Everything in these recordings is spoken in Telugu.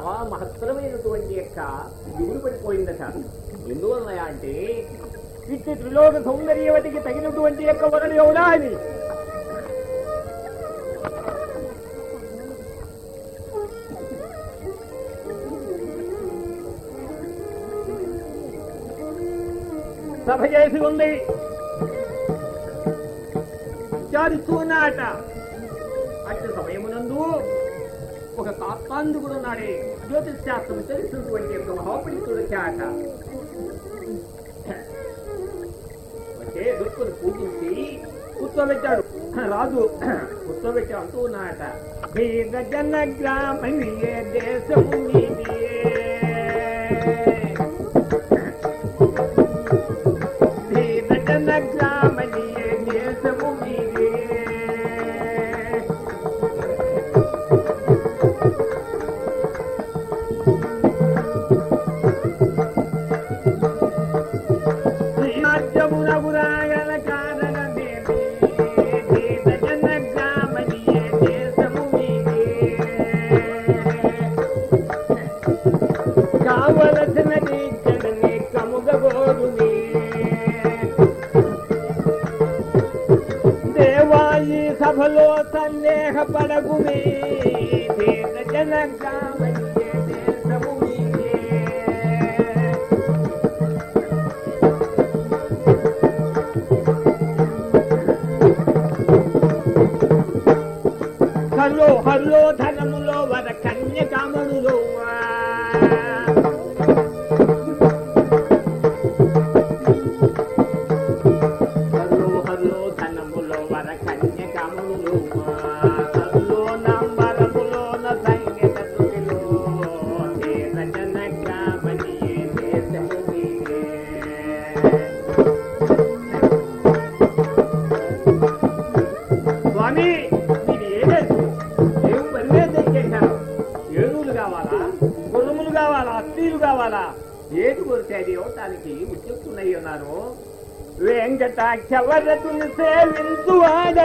చాలా మహత్తరమైనటువంటి యొక్క దిగులు పడిపోయిందట. ఎందువలన అంటే ఇట్టి త్రిలోక సౌందర్యవతికి తగినటువంటి యొక్క వరలు ఎవడా అని సభ చేసి ఉంది. విచారిస్తూ ఉన్నాట ఒక కాత్తాందుకుడు ఉన్నాడే. జ్యోతిష్ శాస్త్రం తెలిసినటువంటి యొక్క మహాపండితుడు చేత వచ్చే దుర్పుని పూజించి కూర్చోబెట్టాడు రాజు కూర్చోబెట్టి అంటూ ఉన్నాడట. వీర జన గ్రామీయ దేశము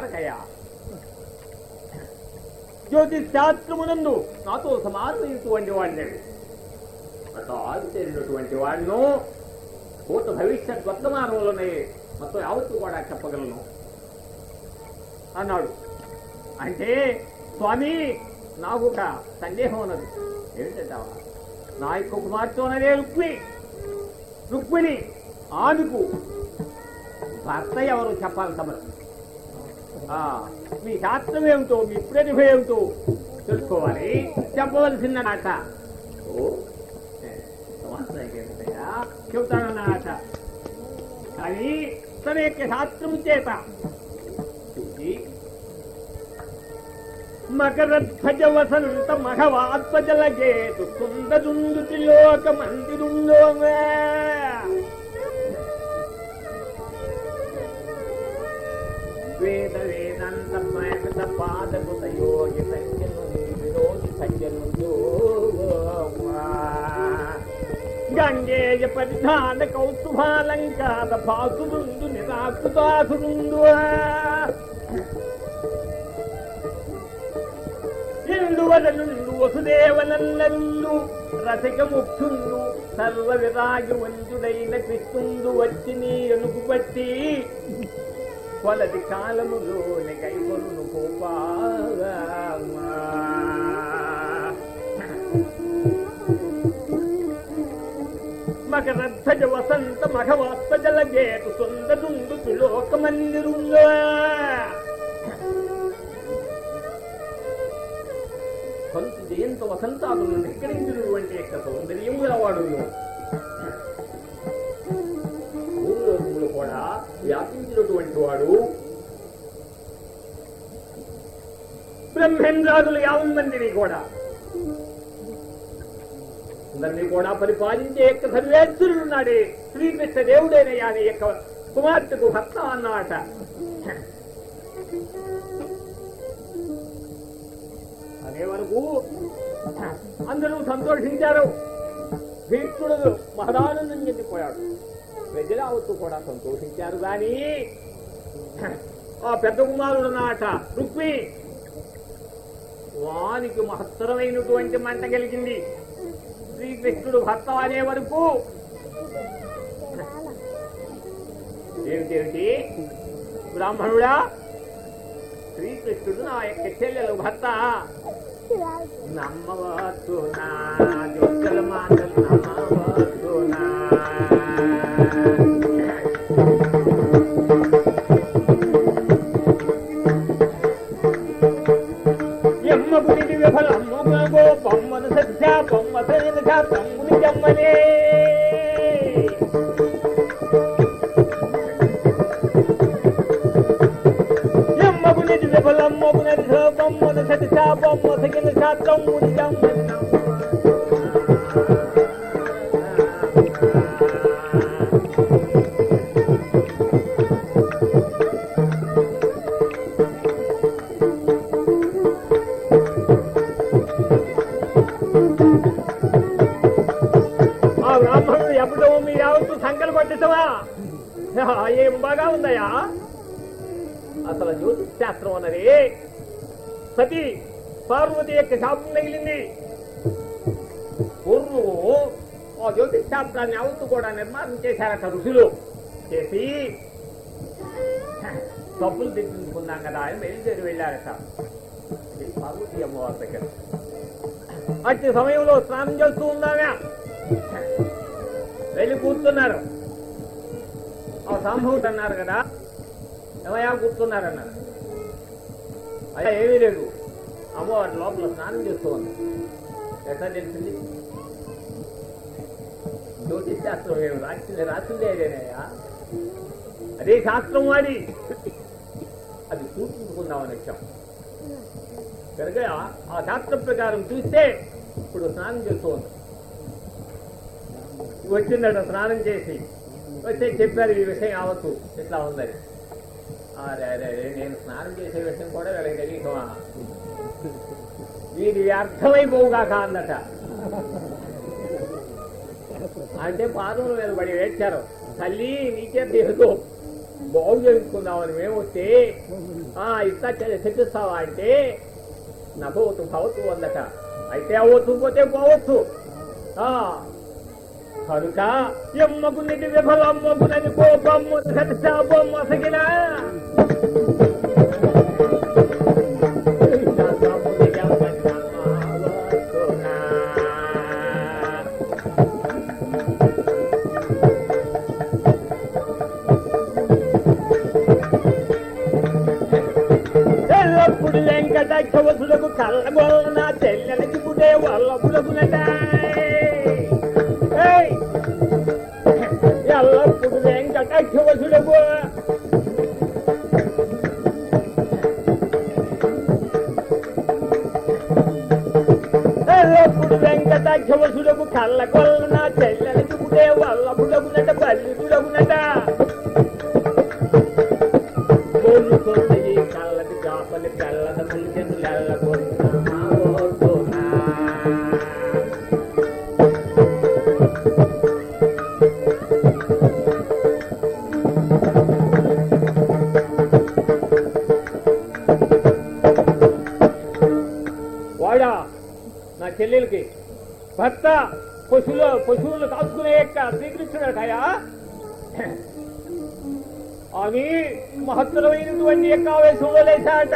నాది జ్యోతిశాస్త్రమునందు నాతో సమానమైనటువంటి వాడిని. అట్లా వాడిను భూత భవిష్యత్ వర్తమానంలోనే మొత్తం యావత్తు కూడా చెప్పగలను. అన్నాడు. అంటే స్వామి నాకు ఒక సందేహం ఉన్నది. ఏమిటంటావా? నా యొక్క కుమార్తెనదే రుక్మి. రుక్మిణి ఆమెకు భర్త ఎవరు చెప్పాలి తమరు. మీ శాస్త్రం ఏమిటో మీ ప్రతిభ ఏమిటో తెలుసుకోవాలి. చెప్పవలసింది నాట ఓ ఏ, చెబుతానన్నమాట కానీ తన యొక్క శాస్త్రము చేత. చూసి. మకరధ్వజ వసంత మఘవాత్మజలగేతు సుందరుందు త్రిలోక మందిరుందో వేద వేదాంతమయకత పాదకుత యోగి సంఖ్యను విరోధి సంఖ్యను గంగేయ పరిధాన కౌస్తుభాలంకార పాసురుందు నిరాకృతాసురుందు ఇందువదనుండు వసుదేవనన్నరుండు రసిక ముఖ్యుండు సర్వ విరాగి వంతుడైన కృష్ణుండు వచ్చి నీ ఎనుగు పట్టి కొలది కాలములోని కైకొను కోపాగా. మకరధ్వజ వసంత మఘవాస్త జలజేతు సుందరుండు త్రిలోక మందిరుల్లో కొంత జయంత వసంతాదులను నిక్కరించినటువంటి యొక్క సౌందర్యం గలవాడు వ్యాపించినటువంటి వాడు. బ్రహ్మేంద్రాదులు యావన్ మందిని కూడా. అందరినీ కూడా పరిపాలించే యొక్క సర్వేశ్వరుడున్నాడే శ్రీకృష్ణ దేవుడైన అని యొక్క కుమార్తెకు భర్త అన్నమాట అనే వరకు అందరూ సంతోషించారు. భీష్ముడు మహదానందం చెందిపోయాడు. ప్రజలావత్తు కూడా సంతోషించారు కానీ ఆ పెద్ద కుమారుడు నాట రుక్మి. వానికి మహత్తరమైనటువంటి మంట కలిగింది. శ్రీకృష్ణుడు భర్త అనే వరకు. ఏమిటేమిటి? బ్రాహ్మణుడా? శ్రీకృష్ణుడు నా యొక్క చెల్లెలు భర్త. నమ్మవచ్చు నా జోకల మాటలు నమ్మవచ్చు నా. Never love more than her, one more than the top, one more than the top, don't move down. Parvati యొక్క శాపం తగిలింది పూర్వము ఆ జ్యోతిష్ శాస్త్రాన్ని యావత్తు కూడా నిర్మాణం చేశారట ఋషులు చేసి తప్పులు తెచ్చుకున్నాం కదా అని బయలుదేరి వెళ్ళారట పార్వతి అమ్మవారి దగ్గర అట్టి సమయంలో స్నానం చేస్తూ ఉన్నాగా వెళ్ళి కూర్చున్నారు ఆ సంభూతి అన్నారు కదా ఏమయ్యా కూర్చున్నారన్నారు అయ్యా ఏమీ లేదు అమ్మవారి లోపల స్నానం చేస్తూ ఉంది ఎట్లా తెలిసింది? జ్యోతిష్ శాస్త్రం ఏమి రాసింది? రాసిందే అదేనయ్యా అదే శాస్త్రం వాడి. అది చూపించుకుందామని వచ్చాం. కనుక ఆ శాస్త్ర ప్రకారం చూస్తే ఇప్పుడు స్నానం చేస్తూ ఉంది వచ్చిందట స్నానం చేసి. వచ్చే చెప్పారు ఈ విషయం యావత్తు. ఇట్లా ఉందని. అరే అరే అరే నేను స్నానం చేసే విషయం కూడా వీళ్ళకి తెలియకమా వీరి అర్థమైపోవుగాక అందట అంటే పాదముల మీద పడి వేడ్చారు తల్లి నీకే దేహతో బాగు చేసుకుందామని మేము వస్తే ఆ ఇట్లా చెప్పిస్తావా అంటే నభవతు భవతు అందట అయితే అవ్వచ్చు పోతే పోవచ్చు ఆ కనుక ఎమ్మగునిటి విఫలమ్మగునని కోపమ్మ సత్సాపమ్మ సగిన వెంకటాక్షవసులకు కళ్ళగోలన చెల్లెలకి పుడే వల్లపులకునట ఏయ్! ఎల్లప్పుడు వెంకటాక్షవసులకు ఎల్లప్పుడు వెంకటాక్షవసులకు కళ్ళగోలన చెల్లెలకి పుడే వల్లపులకునట బల్లిపులకునట భర్త పశువులు పశువులు కాసుకునే యొక్క శ్రీకృష్ణుడటయా అని మహత్తరమైనటువంటి యొక్క ఆవేశంలో లేచాట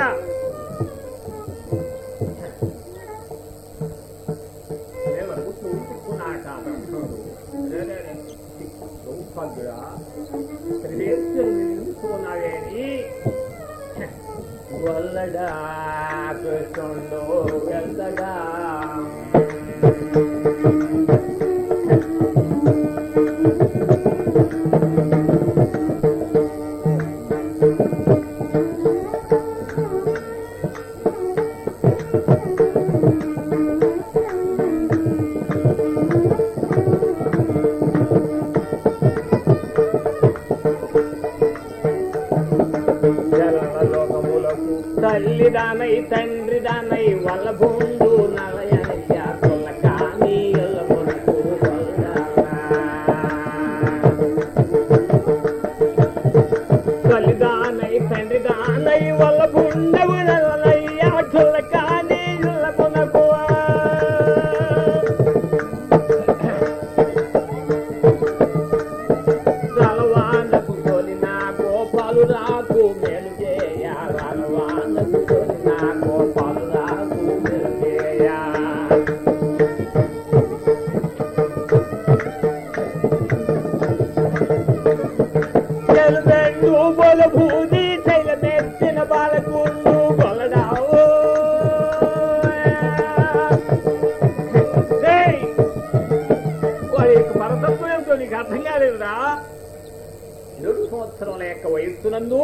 వయస్సునందు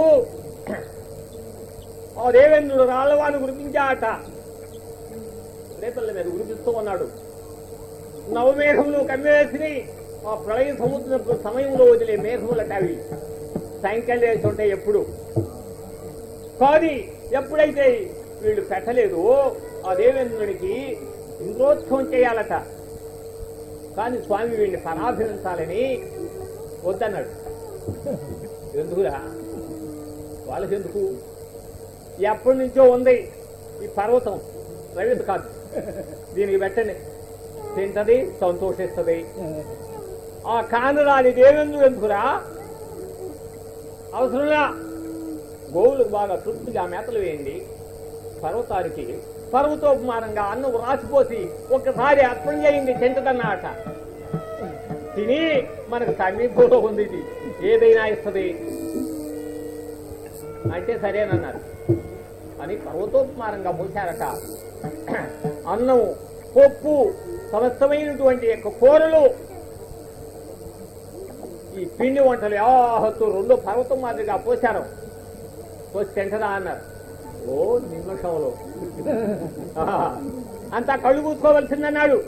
ఆ దేవేంద్రుడు రాళ్ళవాన్ని గురిపించాట. రేపల్ల మీద గురిపిస్తూ ఉన్నాడు. నవమేఘములు కమ్మేసి ఆ ప్రళయ సముద్ర సమయంలో వదిలే మేఘములట అవి. సాయంకాలం వేసి ఉంటాయి ఎప్పుడు? కానీ ఎప్పుడైతే వీళ్ళు పెట్టలేదు ఆ దేవేంద్రుడికి ఇంద్రోత్సవం చేయాలట. కానీ స్వామి వీడిని పరాభించాలని వద్దన్నాడు. ఎందుకురా? వాళ్ళకి ఎందుకు ఎప్పటి నుంచో ఉంది ఈ పర్వతం. రవింద్ర కాదు. దీనికి పెట్టండి. తింటది సంతోషిస్తుంది. ఆ కానరాని దేవెందుకు ఎందుకురా? అవసరంగా గోవులకు బాగా తృప్తిగా మేతలు వేయండి. పర్వతానికి పర్వతోపమానంగా అన్నం రాసిపోసి ఒక్కసారి అర్పణ చేయండి తింటదన్నమాట తిని మనకు సమీపంలో ఉంది ఇది. ఏదైనా ఇస్తుంది. అంటే సరేనన్నారు. అని పర్వతోపమానంగా పోశారట అన్నం పప్పు సమస్తమైనటువంటి యొక్క కూరలు ఈ పిండి వంటలు యాహత్తు రెండు పర్వతం మాదిరిగా పోశారు. పోసి తింటదా అన్నారు. ఓ నిమిషంలో. అంతా కళ్ళు మూసుకోవలసిందన్నాడు.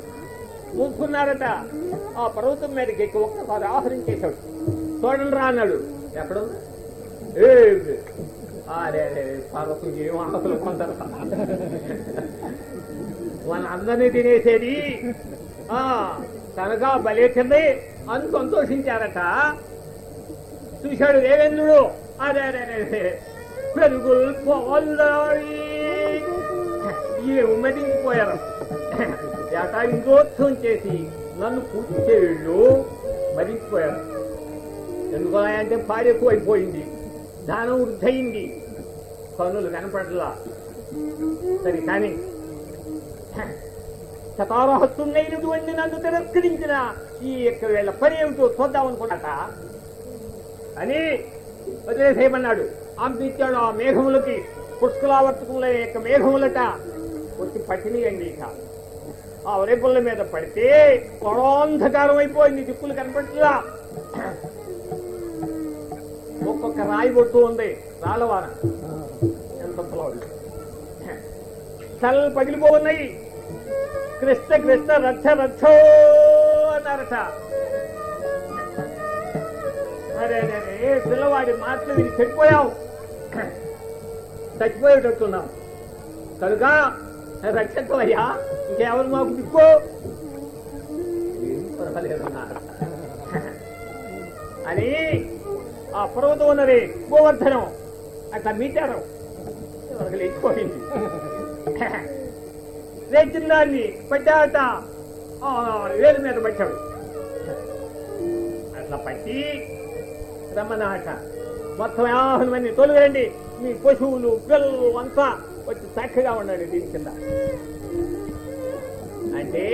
మూసుకున్నారట. ఆ పర్వతం మీదకి ఎక్కి ఒక్కసారి ఆహరించేశాడు చూడండి రా అన్నాడు. ఎక్కడున్నా ఏ అరే అరే పర్వతం ఏం కొందరు వాళ్ళందరినీ తినేసేది. ఆ కనుక బలేసింది అని సంతోషించారట. చూశాడు దేవేంద్రుడు. అదే అదే అరే పెరుగులు పోల్లాయి ఉమ్మదించిపోయారు ఏట ఇంకోత్సవం చేసి నన్ను పూజించే వీళ్ళు మరించిపోయారు. ఎందుకు అంటే పాడెక్కువైపోయింది. దానం వృద్ధయింది. కనులు కనపడలా సరే కానీ శతారహత్తున్నైనటువంటి నన్ను తిరస్కరించిన ఈ యొక్క వీళ్ళ పని ఏమిటో చూద్దామనుకున్నట అని వదిలేసేయమన్నాడు. పంపించాడు ఆ మేఘములకి పుష్కలావర్తకుల యొక్క మేఘములట వచ్చి పట్టినయండి ఇక. ఆ రేపుల మీద పడితే కొడాంధకారం అయిపోయింది దిక్కులు కనపట్లా ఒక్కొక్క రాయి కొడుతూ ఉంది రాళ్ళవాన. ఎంత చల్ పగిలిపోతున్నాయి. కృష్ణ కృష్ణ రచ్చ రచ్చో అన్నారట. అరే అరే, పిల్లవాడి మాటలు విని చెడిపోయావు. చచ్చిపోయేటట్టున్నాం కనుక రక్షకులయ్యా ఇంకెవరు మాకు దిక్కో? ఏం అని ఆ పర్వతం ఉన్నది. గోవర్ధనం. అట్లా మీటారు. లేచిపోయింది లేచిన దాన్ని పట్టాట. ఆ వేలు మీద పట్టాడు అట్లా పట్టి రమ్మనాట మొత్తం యాభై మంది తొలగరండి. మీ పశువులు పిల్లలు అంతా వచ్చి చక్కగా ఉండండి దీని కింద. అంటే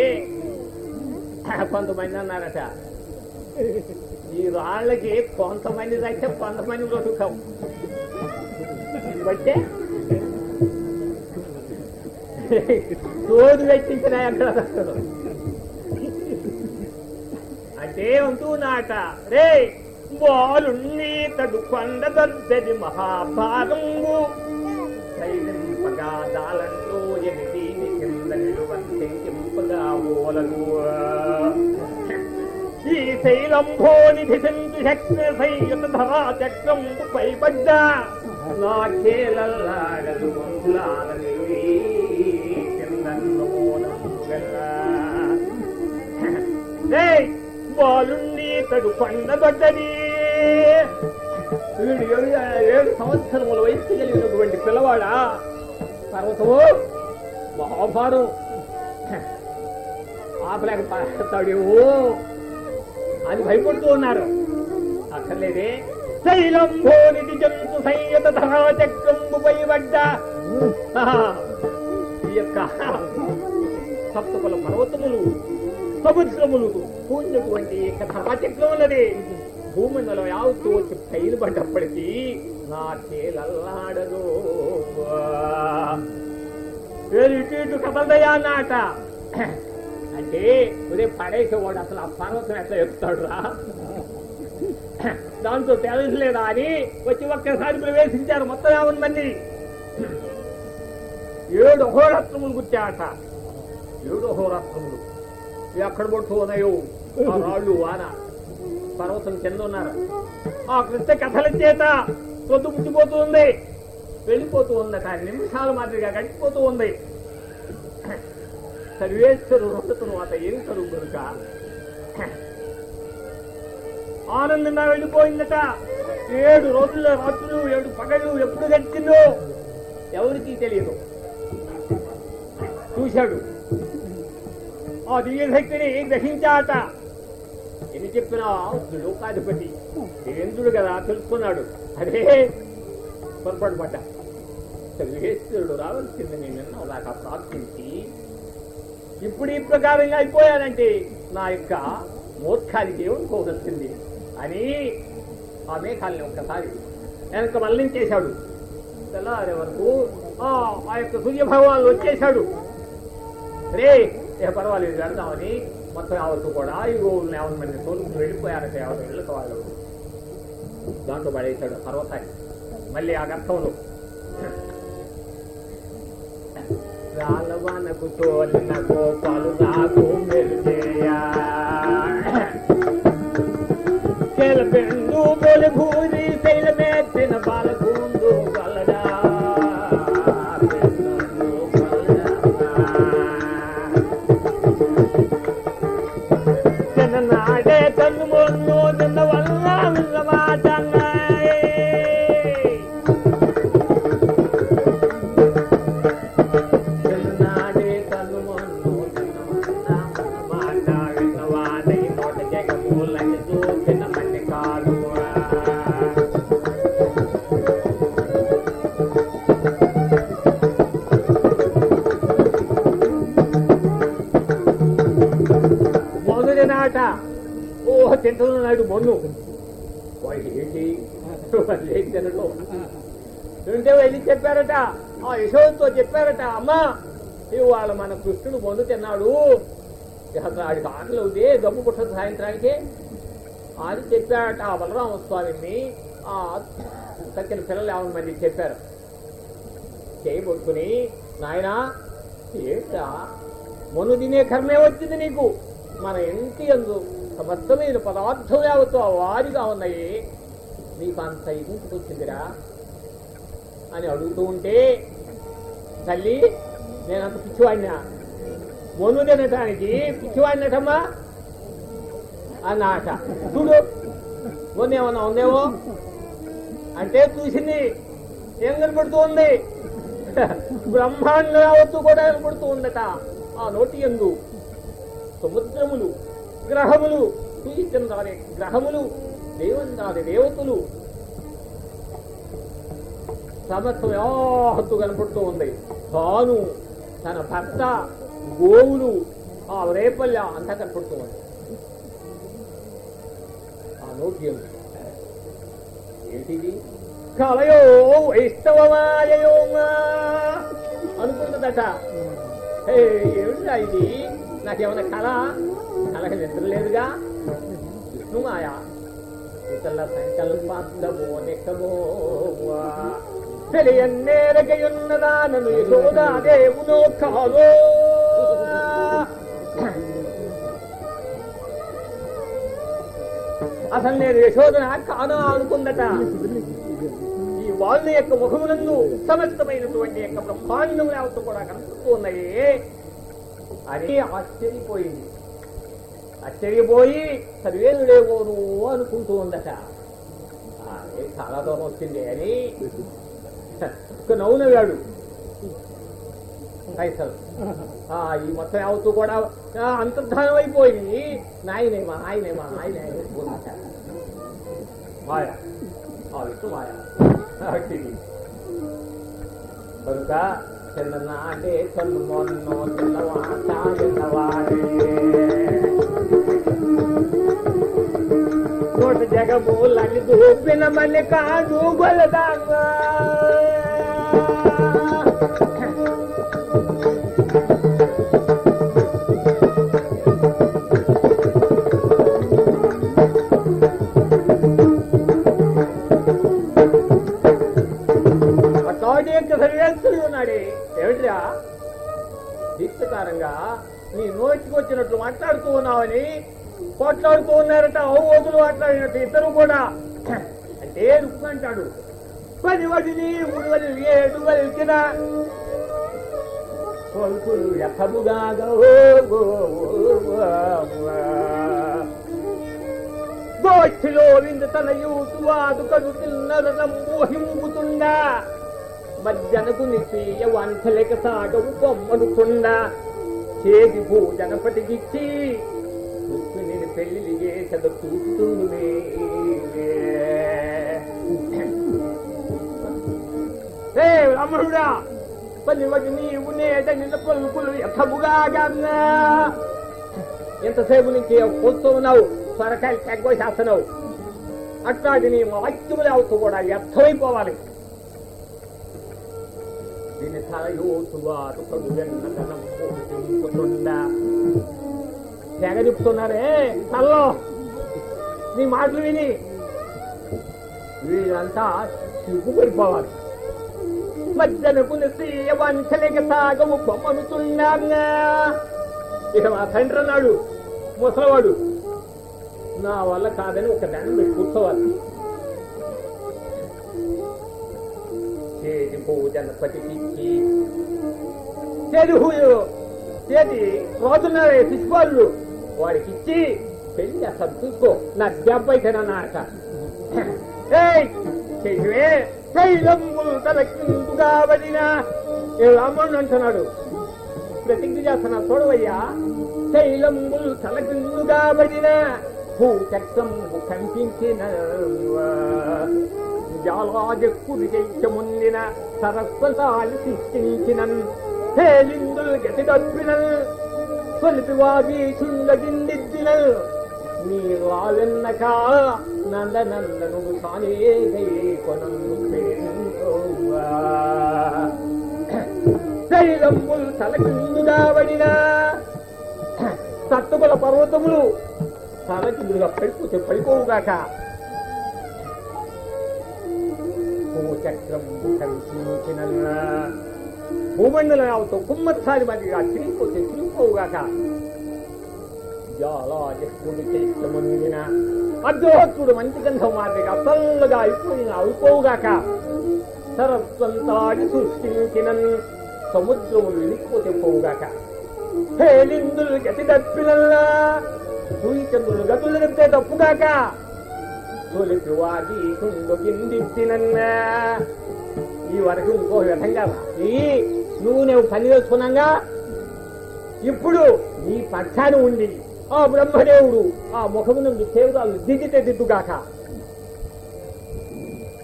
కొంతమంది అన్నారట. ఈ రాళ్ళకి కొంతమంది తగ్గితే కొంతమంది బ్రతుకుతాం బట్టే తోడు పెట్టించిన ఎక్కడ దక్కదు అంటే అంటున్నాట రే బాలున్నీతడు కొండ దొద్దది మహాభాగంబు సైనింపగా దాలంలో ఎనిమిది కింద నిలువంతే కింపగా ఓలలు. ఈ శైలంభోనిధి సింధు శక్తి సంయుత ధరా చక్రం పైబడ్డ నా కేలల్లాడదు మందులాలని బాలుండి తడు పండబడ్డది వీడు ఏడు సంవత్సరముల వయసు కలిగినటువంటి పిల్లవాడా పర్వతము మహాభారం ఆపలేక పడతాడేమో అని భయపడుతూ ఉన్నారు. అక్కర్లేదే. శైలంభోనిది జంతు సంయత ధరాచక్రంబు పడ్డ ఈ యొక్క సప్తకుల పర్వతములు సముద్రములు పూజినటువంటి యొక్క ధరాచక్రం ఉన్నది. భూమండలో యావత్తు వచ్చి పైలు పడ్డప్పటికీ నా చేలల్లాడదు ఇటు ఇటు కదలదయా నాట అంటే ఉదయం పడేసేవాడు అసలు ఆ పర్వతం ఎట్లా చెప్తాడు రా దాంతో తెలియలేదా అని వచ్చి ఒక్కసారి ప్రవేశించారు. మొత్తం యావన్ మంది ఏడు అహోరాత్రములు గుర్చాట ఏడు హోరత్నములు ఎక్కడ పడుతూ ఉన్నాయో? ఆ రాళ్ళు వాన. పర్వతం కింద ఉన్నారు. ఆ కృష్ణ కథల చేత పొద్దు పుట్టిపోతూ ఉంది. వెళ్ళిపోతూ ఉందట నిమిషాల మాదిరిగా గడిచిపోతూ ఉంది. సర్వేశ్వరు రెండు తరువాత ఏం కరువు కనుక ఆనందంగా వెళ్ళిపోయిందట. ఏడు రోజుల రాత్రులు ఏడు పగలు ఎప్పుడు గడిచిందో ఎవరికి తెలియదు. చూశాడు. ఆ దివ్యశక్తిని గ్రహించాట ఎన్ని చెప్పినా లోకాధిపతి. దేవేంద్రుడు కదా తెలుసుకున్నాడు. అదే పొరపాటు పడ్డా. సర్వేశ్వరుడు రావాల్సింది నేను అలాగా ప్రార్థించి ఇప్పుడు ఈ ప్రకారంగా అయిపోయానంటే నా యొక్క మూర్ఖానికి ఏమనుకోవచ్చింది అని ఆ మేఘాలని ఒక్కసారి వెనక మళ్ళించేశాడు. తెల్లారే వరకు ఆ ఆ యొక్క సూర్య వచ్చేశాడు. రే ఏ పర్వాలేదు వెళ్దామని మొత్తం యావత్తు కూడా ఇగో గోవులను యావన్ మంది తోలుకు వెళ్ళిపోయారట యావన్ ఇళ్ళకి వాళ్ళు దాంట్లో పడేశాడు పర్వతాన్ని మళ్ళీ ఆ గర్భంలో. రాలవనకు తోలిన గోపాలు నాకు మెరుగేయా తెలపెందు బోలి భూరి తెలమెత్తిన బాలకుందు వలడా. చిన్ననాడే తన్ను మొన్ను నిన్న వల ఓ నాయుడు మొన్ను. వాడికి ఏంటి వాళ్ళు ఏం తినడం తింటే వెళ్ళి చెప్పారట. ఆ యశోదతో చెప్పారట అమ్మా ఇవాళ మన కృష్ణుడు మొందు తిన్నాడు. అసలు ఆడికి ఆకలి అవుతే గబ్బు పుట్టదు సాయంత్రానికి. అది చెప్పారట ఆ బలరామ స్వామిని ఆ తక్కిన పిల్లలు ఏమని మంది చెప్పారు. చేయబట్టుకుని నాయనా ఏంటా? మొన్ను తినే కర్మే వచ్చింది నీకు. మన ఇంటి అందు సమస్తమైన పదార్థం యావత్తు ఆ వారిగా ఉన్నాయి. నీకు అంత ఇంటికి అని అడుగుతూ ఉంటే తల్లి నేనంత పిచ్చివాడినా? మొన్ను తినటానికి పిచ్చివాడినటమ్మా? అన్నాట. చూడు మొన్నేమన్నా ఉందేమో? అంటే చూసింది ఏం కనపడుతూ ఉంది. బ్రహ్మాండ రావచ్చు కూడా కనపడుతూ ఉందట. ఆ నోటి ఎందు సముద్రములు గ్రహములు సూచించాలి గ్రహములు దేవందాది దేవతలు. సమత్వం కనపడుతూ ఉంది. తాను తన భర్త గోవులు ఆ రేపల్య అంతా కనపడుతూ ఉంది. విషయం ఏంటిది? కలయో వైష్ణవమాయో అనుకుంటుందట. హే, ఏమిటిరా ఇది? నాకేమైనా కళ? కళకి నిద్ర లేదుగా విష్ణుమాయ ఇతల సంకల్పాంతమో నెక్కమో తెలియన్నేరగయున్నదానను యశోదాదేవునో కాలో అసలు నేను యశోదన కానా అనుకుందట. ఈ వాళ్ళ యొక్క ముఖమునందు సమస్తమైనటువంటి యొక్క బ్రహ్మాండం లేవతో కూడా కనిపిస్తూ ఉన్నాయి. అని ఆశ్చర్యపోయింది. ఆశ్చర్యపోయి సర్వేలుడేవోను అనుకుంటూ ఉందట ఆ, ఏ చాలా దూరం వచ్చింది అని ఒక నవ్వు నవ్వాడు పైసలు ఆ, ఈ మొత్తం యావత్తు కూడా ఆ, అంతర్ధానం అయిపోయింది నాయనేమా ఆయనేమా ఆయన ఉందట మాయ ఆ విష్ణు మాయ అట్టిది. కనుక చిన్ననాడే కన్ను మొన్నో చిన్నవాట చిన్నవాడే కోట జగమూలని దూపిన మని కాదు గొలదాంగా ఏమిట్రా? దీప్తకారంగా నీ నోటికొచ్చినట్లు మాట్లాడుతూ ఉన్నావని కొట్లాడుతూ ఉన్నారట ఓదులు మాట్లాడినట్టు ఇద్దరు కూడా. అంటే రుక్కు అంటాడు. పది వడిని మూడు వడి ఏడు వలికిన కొలుకులు ఎక్కముగా గోష్ఠిలో విందు తన యూటు వాదు కడుతున్న మోహింపుతుండా. మజ్జనకు నిపీయ వంచలేక సాగవు బొమ్మనుకుండా చేతి భూజనపతికిచ్చి రుక్మిణిని పెళ్ళి చేసద చూస్తుండే ఏ అమరుడా పని వడి నీవు నేట నిన్న పలుకులు ఎక్కముగా గన్నా. ఎంతసేపు నుంచి కూర్చో ఉన్నావు సొరకాయలు తగ్గోసేస్తున్నావు అట్లాంటి నీ వాక్యములు అవుతూ కూడా వ్యర్థమైపోవాలి. దీని తలయోతువారు కడు వెన్నదనం తెగ చెప్తున్నారే తల్లో. నీ మాటలు విని. వీళ్ళంతా సిగ్గుపడిపోవాలి మధ్యన నిశ్చయ వంచలేక సాగము బొమ్మనుతున్నాగా ఇక మా తండ్రి అన్నాడు ముసలవాడు నా వల్ల కాదని ఒక దండం పెట్టి కూర్చోవాలి. చేతి పూజన చేతి రోజున్నారే శిశుపాలు వాడికి ఇచ్చి పెళ్ళి చేస్తాను చూసుకో. నా దెబ్బ అయితే నాక ఏయ్ చెయ్యవే. శైలములు తలకిందుగా వదిన. ఏ రాముడు అంటున్నాడు. ప్రతిజ్ఞ చేస్తున్నా చూడవయ్యా. శైలములు తలకిందుగా వదిన. భూచక్రము కనిపించిన జాలాజక్కుడి చైత్యముందిన సరస్వతాలు సృష్టించిన హేలిందులు గతిదప్పిన తొలిపివాది చుండగిందిద్దిన నీ రావెన్నక నందనందను సానే గై కొనందు శైలములు తలకిందుగా వడిన పర్వతములు తలకి పడిపోతే పడిపోవుగాక చక్రం కల్పించిన భూమండలరావుతో అవుతావు కుమ్మత్సారి మధ్యగా తిరిగిపోతే తిరిగిపోవుగాక. జాలాజక్కుడి చైత్యముందిన అర్ధోత్తుడు మంచి గంధం మాదిరిగా చల్లగా అయిపోయిన అయిపోవుగాక సరస్వంతాడి సృష్టించిన సముద్రములు వెళ్ళిపోతే పోవుగాక. హేలిందులు గతి తప్పినల్లా సూర్యచంద్రులు గతులు తప్పితే తప్పుగాక. తొలిపి వాగి కుండొగిందిచ్చినన్నా ఈ వరకు ఇంకో విధంగా నువ్వు నేను పని చేసుకున్నాగా ఇప్పుడు నీ పక్షాన్ని ఉండి ఆ బ్రహ్మదేవుడు ఆ ముఖమును సేవరాలు దిద్దితే దిద్దుగాక.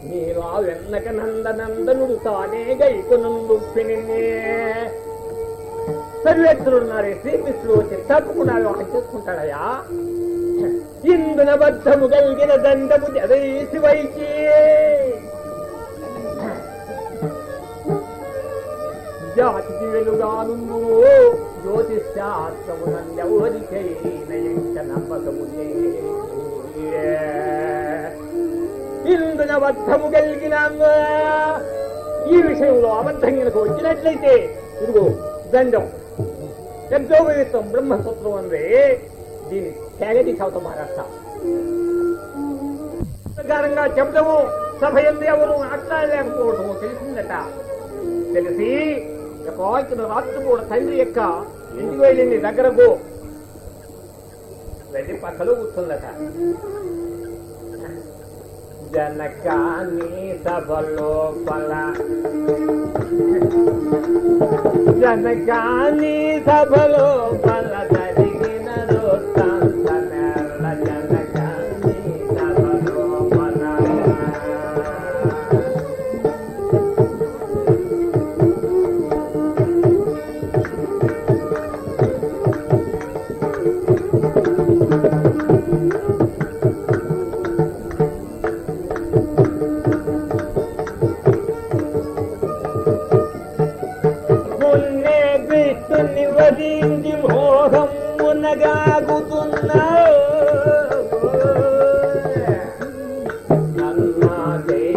నేను ఆ వెన్నక నందనందనుడు తానే గైకునందు పినిన్నే. సర్వేశ్వరుడు ఉన్నారే శ్రీకృష్ణుడు వచ్చి తప్పకుండా వివాహం చేసుకుంటాడయా ఇందున బద్ధము కలిగిన దండము జవేసి వైచి. జాతికి వెలుగానుందు జ్యోతిశాస్త్రము నందెవరికైన నమ్మకము ఇందున బద్ధము కలిగిన ఈ విషయంలో అబద్ధం కనుక వచ్చినట్లయితే ఇదిగో దండం. యజ్ఞోపయుక్తం బ్రహ్మసూత్రం అంటే దీని తెగది చవత మహారాష్ట్ర ప్రకారంగా చెబుతాము సభ ఎందు ఎవరు మాట్లాడలేకపోవటము తెలిసిందట. తెలిసి కాల్చిన రాత్రి కూడా తండ్రి యొక్క ఇంటికి వెళ్ళింది దగ్గరకు వెళ్ళి పక్కలో కూర్చుందట. జనకాని సభలో పల జనకాని సభలో పల 啊对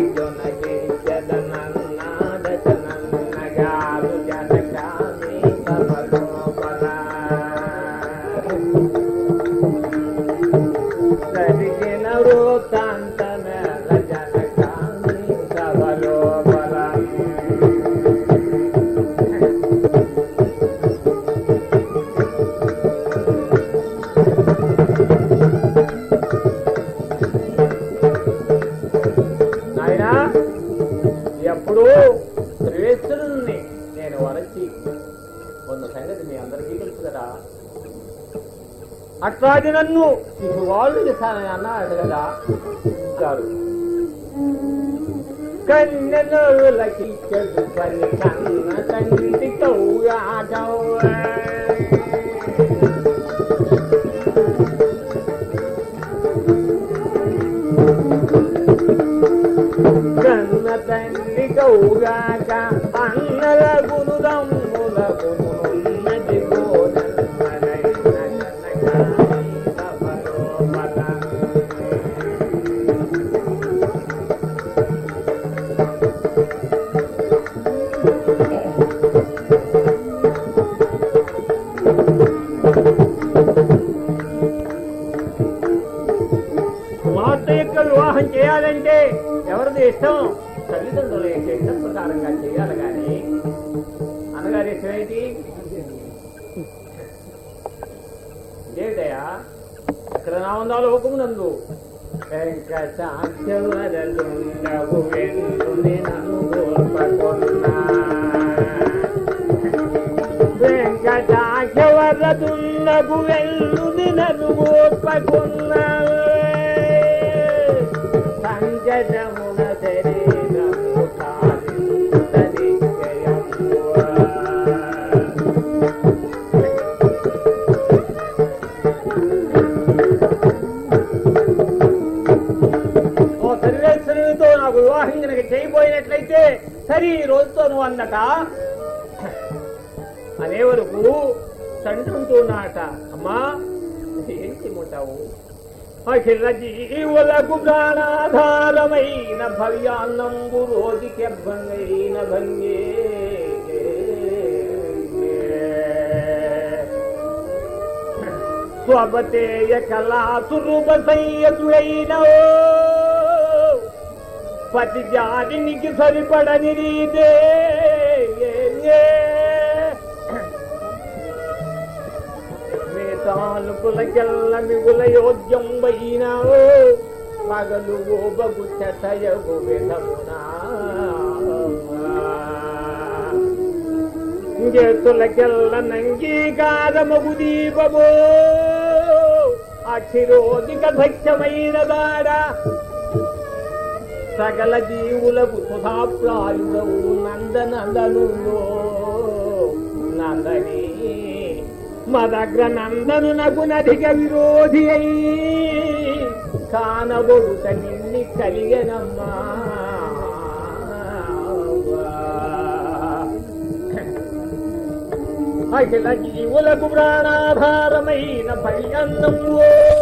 నన్ను వాళ్ళు ఇస్తానని అన్నాడు కదా గారు కన్నెలకి చెడు పని కన్న తండ్రి కౌయాగవ్వ. వెంకటాక్షవరలుండవు వెన్నుని నన్ను గోల్పకొన్నా వెంకటాక్షవరదుండవు వెన్నుని నన్ను గోల్పకొన్నా సంకటమున తెరి పోయినట్లయితే సరే ఈ రోజుతో నువ్వు అన్నట అనే వరకు తండ్రి నాట అమ్మా ఏం చేయమంటావు అఖిల జీవులకు ప్రాణాధారమైన భవ్యాన్నంబు రోజుకి భంగైన భంగే. స్వపతేయ కళాసురుప సంయతుడైన పతి జాతినికి సరిపడని రీతే. మీ మిగుల యోగ్యం వైనా పగలు ఓబగు చటయగు విధమునా. చేతులకెల్ల నంగీకారమగు దీపము. అక్షిరోధిక భక్ష్యమైన దాడ సకల జీవులకు సుధాప్రాయులవు నందనందను నందని మదగ్ర నందనునకు నధిక విరోధి అయి కానబొడుట నిన్ని కలిగనమ్మా. అఖిల జీవులకు ప్రాణాధారమైన పై ఓ